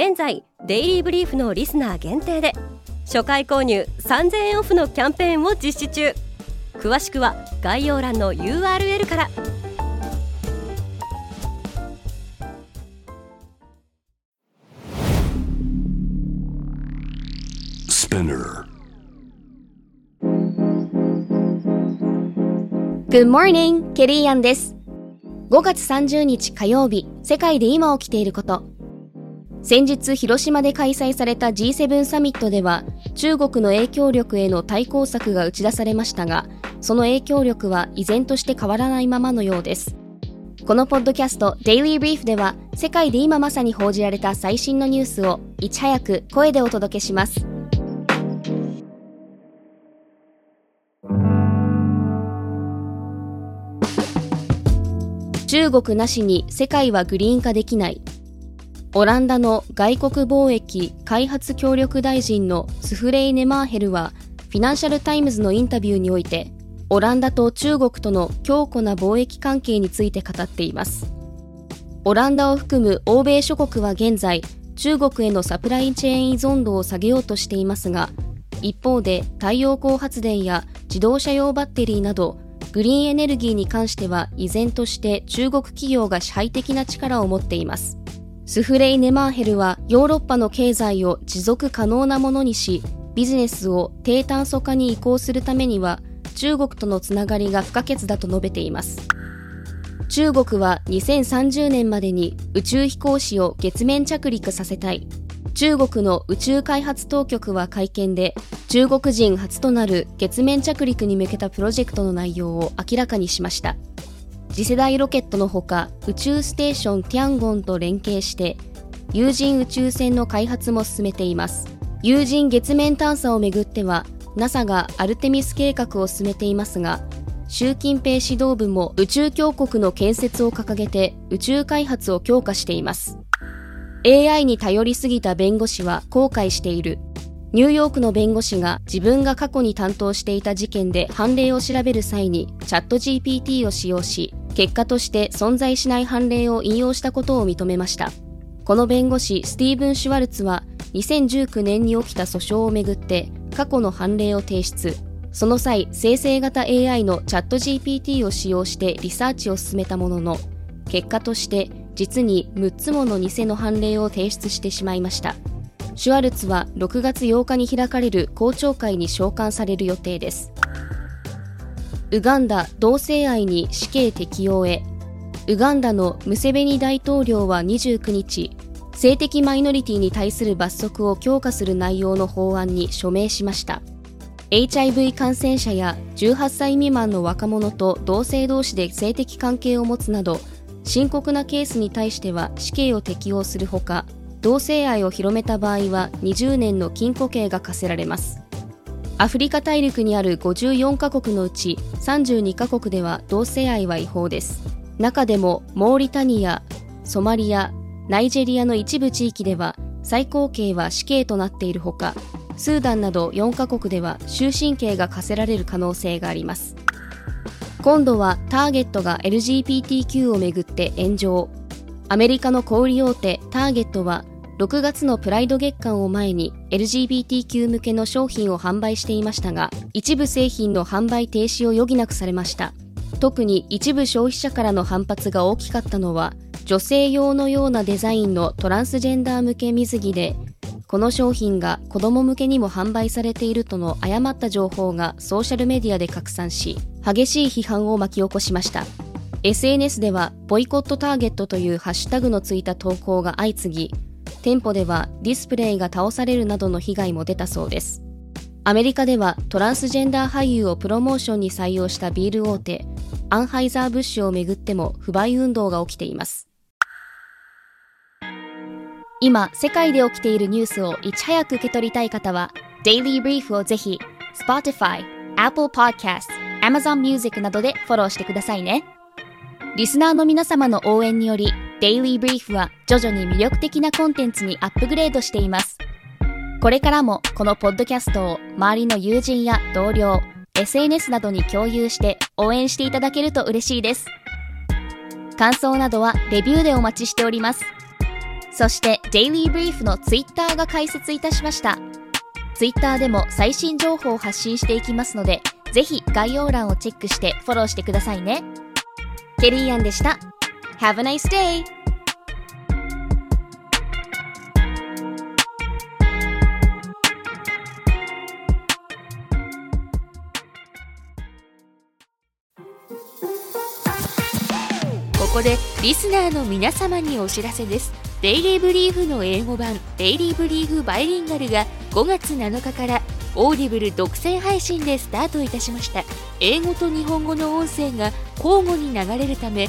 現在デイリーブリーフのリスナー限定で初回購入3000円オフのキャンペーンを実施中。詳しくは概要欄の URL からグッモーニングケリーアンです。5月30日火曜日世界で今起きていること先日広島で開催された G7 サミットでは中国の影響力への対抗策が打ち出されましたがその影響力は依然として変わらないままのようです。このポッドキャスト Daily Brief では世界で今まさに報じられた最新のニュースをいち早く声でお届けします。中国なしに世界はグリーン化できない。オランダの外国貿易開発協力大臣のスフレイ・ネマーヘルはフィナンシャル・タイムズのインタビューにおいてオランダと中国との強固な貿易関係について語っています。オランダを含む欧米諸国は現在中国へのサプライチェーン依存度を下げようとしていますが一方で太陽光発電や自動車用バッテリーなどグリーンエネルギーに関しては依然として中国企業が支配的な力を持っています。スフレイ・ネマーヘルはヨーロッパの経済を持続可能なものにし、ビジネスを低炭素化に移行するためには中国とのつながりが不可欠だと述べています。中国は2030年までに宇宙飛行士を月面着陸させたい。中国の宇宙開発当局は会見で中国人初となる月面着陸に向けたプロジェクトの内容を明らかにしました。次世代ロケットのほか宇宙ステーションティアンゴンと連携して有人宇宙船の開発も進めています。有人月面探査をめぐっては NASA がアルテミス計画を進めていますが習近平指導部も宇宙強国の建設を掲げて宇宙開発を強化しています。AI に頼りすぎた弁護士は後悔している。ニューヨークの弁護士が自分が過去に担当していた事件で判例を調べる際にチャット GPT を使用し結果として存在しない判例を引用したことを認めました。この弁護士スティーブン・シュワルツは2019年に起きた訴訟をめぐって過去の判例を提出。その際生成型 AI のチャット GPT を使用してリサーチを進めたものの結果として実に6つもの偽の判例を提出してしまいました。シュワルツは6月8日に開かれる公聴会に召喚される予定です。ウガンダ同性愛に死刑適用へ。ウガンダのムセベニ大統領は29日性的マイノリティに対する罰則を強化する内容の法案に署名しました。HIV 感染者や18歳未満の若者と同性同士で性的関係を持つなど深刻なケースに対しては死刑を適用するほか同性愛を広めた場合は20年の禁錮刑が課せられます。アフリカ大陸にある54カ国のうち32カ国では同性愛は違法です。中でもモーリタニアソマリアナイジェリアの一部地域では最高刑は死刑となっているほかスーダンなど4カ国では終身刑が課せられる可能性があります。今度はターゲットが LGBTQ をめぐって炎上。アメリカの小売大手ターゲットは6月のプライド月間を前に LGBTQ 向けの商品を販売していましたが一部製品の販売停止を余儀なくされました。特に一部消費者からの反発が大きかったのは女性用のようなデザインのトランスジェンダー向け水着でこの商品が子供向けにも販売されているとの誤った情報がソーシャルメディアで拡散し激しい批判を巻き起こしました。SNS ではボイコットターゲットというハッシュタグのついた投稿が相次ぎ店舗ではディスプレイが倒されるなどの被害も出たそうですアメリカではトランスジェンダー俳優をプロモーションに採用したビール大手アンハイザー・ブッシュをめぐっても不買運動が起きています今、世界で起きているニュースをいち早く受け取りたい方は、Daily Brief をぜひ、Spotify、Apple Podcast、Amazon Music などでフォローしてくださいね。リスナーの皆様の応援により、Daily Brief は徐々に魅力的なコンテンツにアップグレードしています。これからもこのポッドキャストを周りの友人や同僚、SNS などに共有して応援していただけると嬉しいです。感想などはレビューでお待ちしております。そして Daily Brief の Twitter が開設いたしました。Twitter でも最新情報を発信していきますので、ぜひ概要欄をチェックしてフォローしてくださいね。ケリーアンでした。Have a nice day! ここでリスナーの皆様にお知らせです Daily Brief の英語版 Daily Brief Bilingual が5月7日から Audible 独占配信でスタートいたしました英語と日本語の音声が交互に流れるため